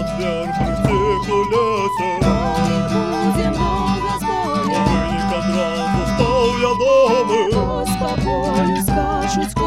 Господь, Господь, Господь, Господь, Господь, Господь, Господь, Господь,